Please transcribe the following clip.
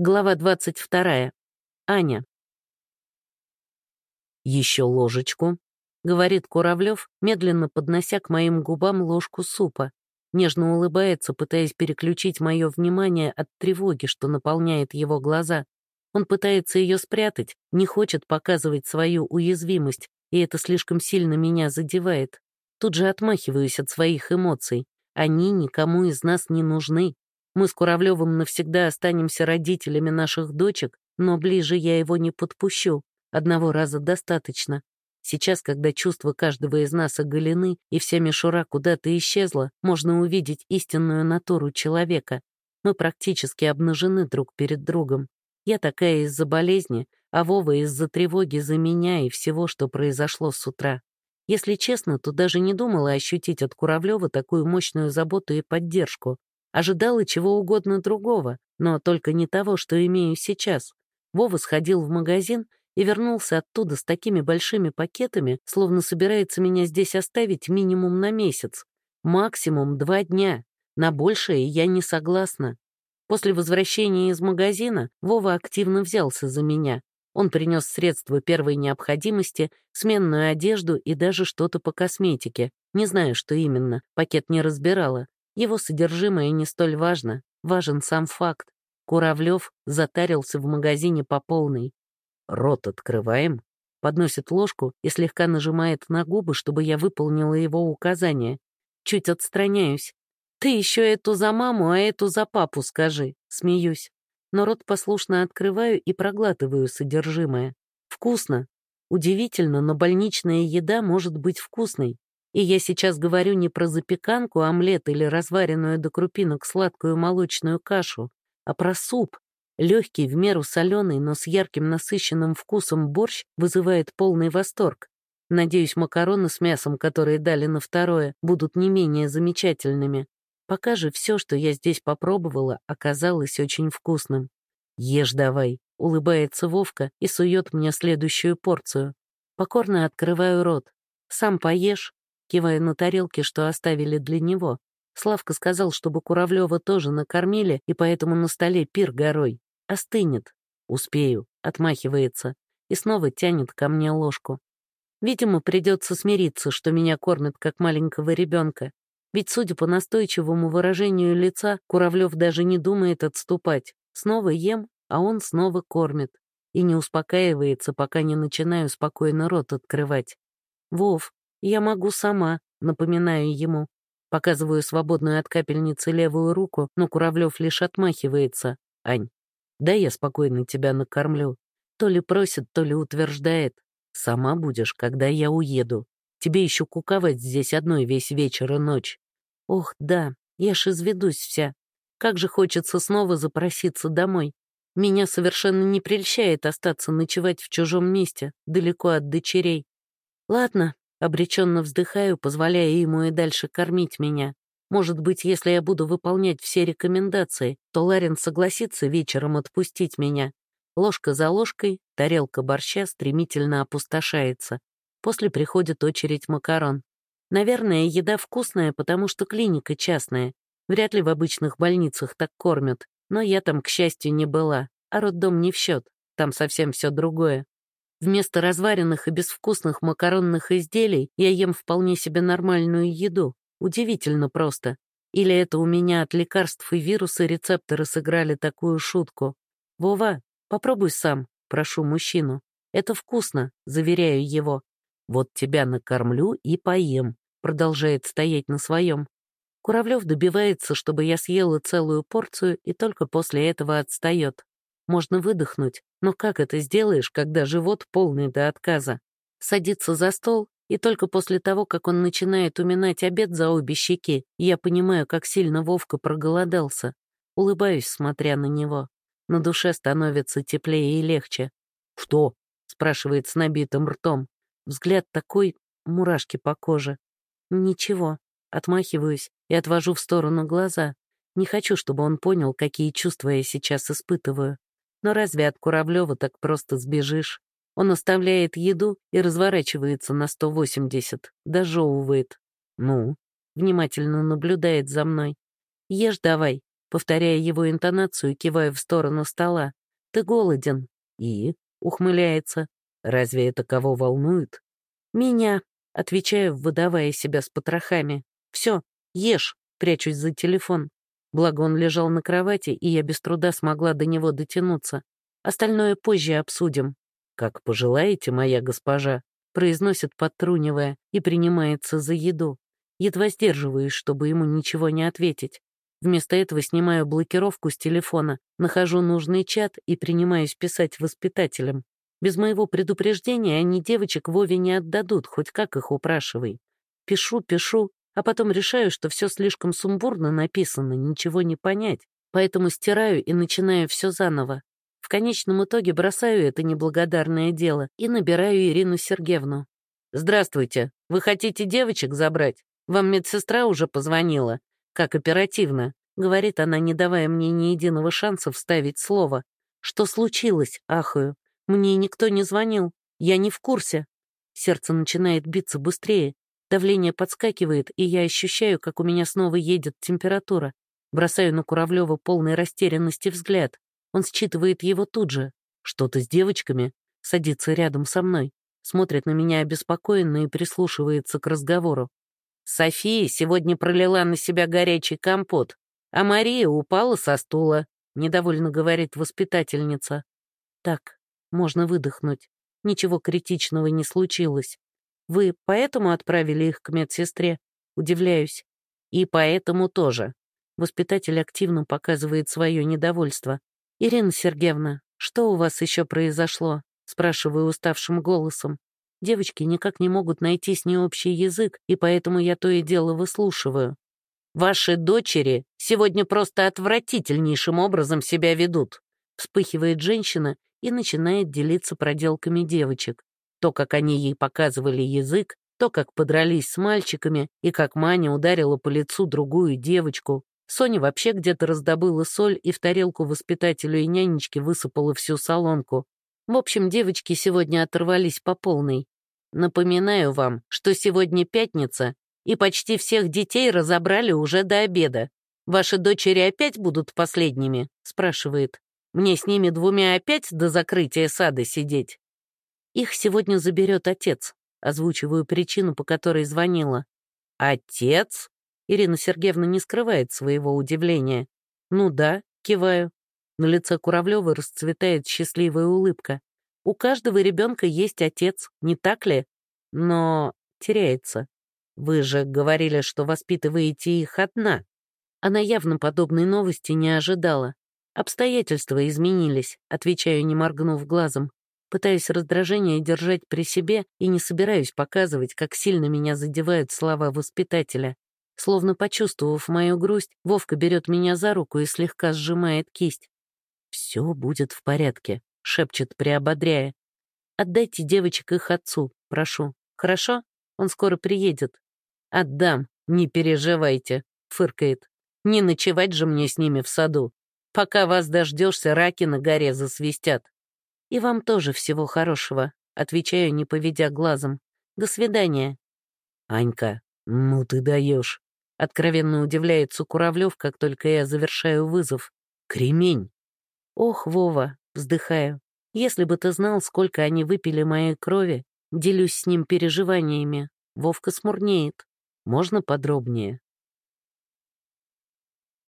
Глава 22. Аня. «Еще ложечку», — говорит Куравлев, медленно поднося к моим губам ложку супа. Нежно улыбается, пытаясь переключить мое внимание от тревоги, что наполняет его глаза. Он пытается ее спрятать, не хочет показывать свою уязвимость, и это слишком сильно меня задевает. Тут же отмахиваюсь от своих эмоций. Они никому из нас не нужны, мы с Куравлевым навсегда останемся родителями наших дочек, но ближе я его не подпущу. Одного раза достаточно. Сейчас, когда чувства каждого из нас оголены и вся мишура куда-то исчезла, можно увидеть истинную натуру человека. Мы практически обнажены друг перед другом. Я такая из-за болезни, а Вова из-за тревоги за меня и всего, что произошло с утра. Если честно, то даже не думала ощутить от Куравлева такую мощную заботу и поддержку. Ожидала чего угодно другого, но только не того, что имею сейчас. Вова сходил в магазин и вернулся оттуда с такими большими пакетами, словно собирается меня здесь оставить минимум на месяц. Максимум два дня. На большее я не согласна. После возвращения из магазина Вова активно взялся за меня. Он принес средства первой необходимости, сменную одежду и даже что-то по косметике. Не знаю, что именно, пакет не разбирала. Его содержимое не столь важно, важен сам факт. Куравлев затарился в магазине по полной. «Рот открываем», подносит ложку и слегка нажимает на губы, чтобы я выполнила его указание. Чуть отстраняюсь. «Ты еще эту за маму, а эту за папу скажи», смеюсь. Но рот послушно открываю и проглатываю содержимое. Вкусно. Удивительно, но больничная еда может быть вкусной. И я сейчас говорю не про запеканку, омлет или разваренную до крупинок сладкую молочную кашу, а про суп. Легкий, в меру соленый, но с ярким насыщенным вкусом борщ вызывает полный восторг. Надеюсь, макароны с мясом, которые дали на второе, будут не менее замечательными. Пока же все, что я здесь попробовала, оказалось очень вкусным. «Ешь давай», — улыбается Вовка и сует мне следующую порцию. Покорно открываю рот. «Сам поешь», кивая на тарелки, что оставили для него. Славка сказал, чтобы Куравлева тоже накормили, и поэтому на столе пир горой. Остынет. Успею, отмахивается, и снова тянет ко мне ложку. Видимо, придется смириться, что меня кормят как маленького ребенка. Ведь, судя по настойчивому выражению лица, Куравлев даже не думает отступать. Снова ем, а он снова кормит. И не успокаивается, пока не начинаю спокойно рот открывать. «Вов, «Я могу сама», — напоминаю ему. Показываю свободную от капельницы левую руку, но Куравлев лишь отмахивается. «Ань, да я спокойно тебя накормлю». То ли просит, то ли утверждает. «Сама будешь, когда я уеду. Тебе еще куковать здесь одной весь вечер и ночь». «Ох, да, я ж изведусь вся. Как же хочется снова запроситься домой. Меня совершенно не прельщает остаться ночевать в чужом месте, далеко от дочерей. Ладно, Обреченно вздыхаю, позволяя ему и дальше кормить меня. Может быть, если я буду выполнять все рекомендации, то Ларин согласится вечером отпустить меня. Ложка за ложкой, тарелка борща стремительно опустошается. После приходит очередь макарон. Наверное, еда вкусная, потому что клиника частная. Вряд ли в обычных больницах так кормят. Но я там, к счастью, не была. А роддом не в счет. Там совсем все другое. Вместо разваренных и безвкусных макаронных изделий я ем вполне себе нормальную еду. Удивительно просто. Или это у меня от лекарств и вируса рецепторы сыграли такую шутку? «Вова, попробуй сам», — прошу мужчину. «Это вкусно», — заверяю его. «Вот тебя накормлю и поем», — продолжает стоять на своем. Куравлев добивается, чтобы я съела целую порцию, и только после этого отстает. Можно выдохнуть, но как это сделаешь, когда живот полный до отказа? Садится за стол, и только после того, как он начинает уминать обед за обе щеки, я понимаю, как сильно Вовка проголодался. Улыбаюсь, смотря на него. На душе становится теплее и легче. «Что?» — спрашивает с набитым ртом. Взгляд такой, мурашки по коже. «Ничего». Отмахиваюсь и отвожу в сторону глаза. Не хочу, чтобы он понял, какие чувства я сейчас испытываю. Но разве от Куравлева так просто сбежишь? Он оставляет еду и разворачивается на 180, дожевывает. Ну, внимательно наблюдает за мной. Ешь давай, Повторяя его интонацию, киваю в сторону стола. «Ты голоден». «И?» — ухмыляется. «Разве это кого волнует?» «Меня», — отвечаю, выдавая себя с потрохами. «Все, ешь», — прячусь за телефон. Благо он лежал на кровати, и я без труда смогла до него дотянуться. Остальное позже обсудим. «Как пожелаете, моя госпожа», — произносит, подтрунивая, и принимается за еду. Едва сдерживаюсь, чтобы ему ничего не ответить. Вместо этого снимаю блокировку с телефона, нахожу нужный чат и принимаюсь писать воспитателям. Без моего предупреждения они девочек Вове не отдадут, хоть как их упрашивай. Пишу, пишу, а потом решаю, что все слишком сумбурно написано, ничего не понять, поэтому стираю и начинаю все заново. В конечном итоге бросаю это неблагодарное дело и набираю Ирину Сергеевну. «Здравствуйте. Вы хотите девочек забрать? Вам медсестра уже позвонила. Как оперативно», — говорит она, не давая мне ни единого шанса вставить слово. «Что случилось?» — ахаю. «Мне никто не звонил. Я не в курсе». Сердце начинает биться быстрее. Давление подскакивает, и я ощущаю, как у меня снова едет температура. Бросаю на Куравлева полной растерянности взгляд. Он считывает его тут же. Что-то с девочками. Садится рядом со мной. Смотрит на меня обеспокоенно и прислушивается к разговору. София сегодня пролила на себя горячий компот, а Мария упала со стула, недовольно говорит воспитательница. Так, можно выдохнуть. Ничего критичного не случилось. Вы поэтому отправили их к медсестре? Удивляюсь. И поэтому тоже. Воспитатель активно показывает свое недовольство. «Ирина Сергеевна, что у вас еще произошло?» спрашиваю уставшим голосом. Девочки никак не могут найти с ней общий язык, и поэтому я то и дело выслушиваю. «Ваши дочери сегодня просто отвратительнейшим образом себя ведут», вспыхивает женщина и начинает делиться проделками девочек. То, как они ей показывали язык, то, как подрались с мальчиками, и как Маня ударила по лицу другую девочку. Соня вообще где-то раздобыла соль и в тарелку воспитателю и нянечке высыпала всю солонку. В общем, девочки сегодня оторвались по полной. Напоминаю вам, что сегодня пятница, и почти всех детей разобрали уже до обеда. Ваши дочери опять будут последними?» — спрашивает. «Мне с ними двумя опять до закрытия сада сидеть?» «Их сегодня заберет отец», — озвучиваю причину, по которой звонила. «Отец?» — Ирина Сергеевна не скрывает своего удивления. «Ну да», — киваю. На лице Куравлева расцветает счастливая улыбка. У каждого ребенка есть отец, не так ли? Но теряется. Вы же говорили, что воспитываете их одна. Она явно подобной новости не ожидала. Обстоятельства изменились, отвечаю, не моргнув глазом. Пытаюсь раздражение держать при себе и не собираюсь показывать, как сильно меня задевают слова воспитателя. Словно почувствовав мою грусть, Вовка берет меня за руку и слегка сжимает кисть. «Все будет в порядке», — шепчет, приободряя. «Отдайте девочек их отцу, прошу. Хорошо? Он скоро приедет». «Отдам, не переживайте», — фыркает. «Не ночевать же мне с ними в саду. Пока вас дождешься, раки на горе засвистят». «И вам тоже всего хорошего», — отвечаю, не поведя глазом. «До свидания». «Анька, ну ты даешь», — откровенно удивляется Куравлев, как только я завершаю вызов. «Кремень». «Ох, Вова», — вздыхаю, «если бы ты знал, сколько они выпили моей крови, делюсь с ним переживаниями. Вовка смурнеет. Можно подробнее?»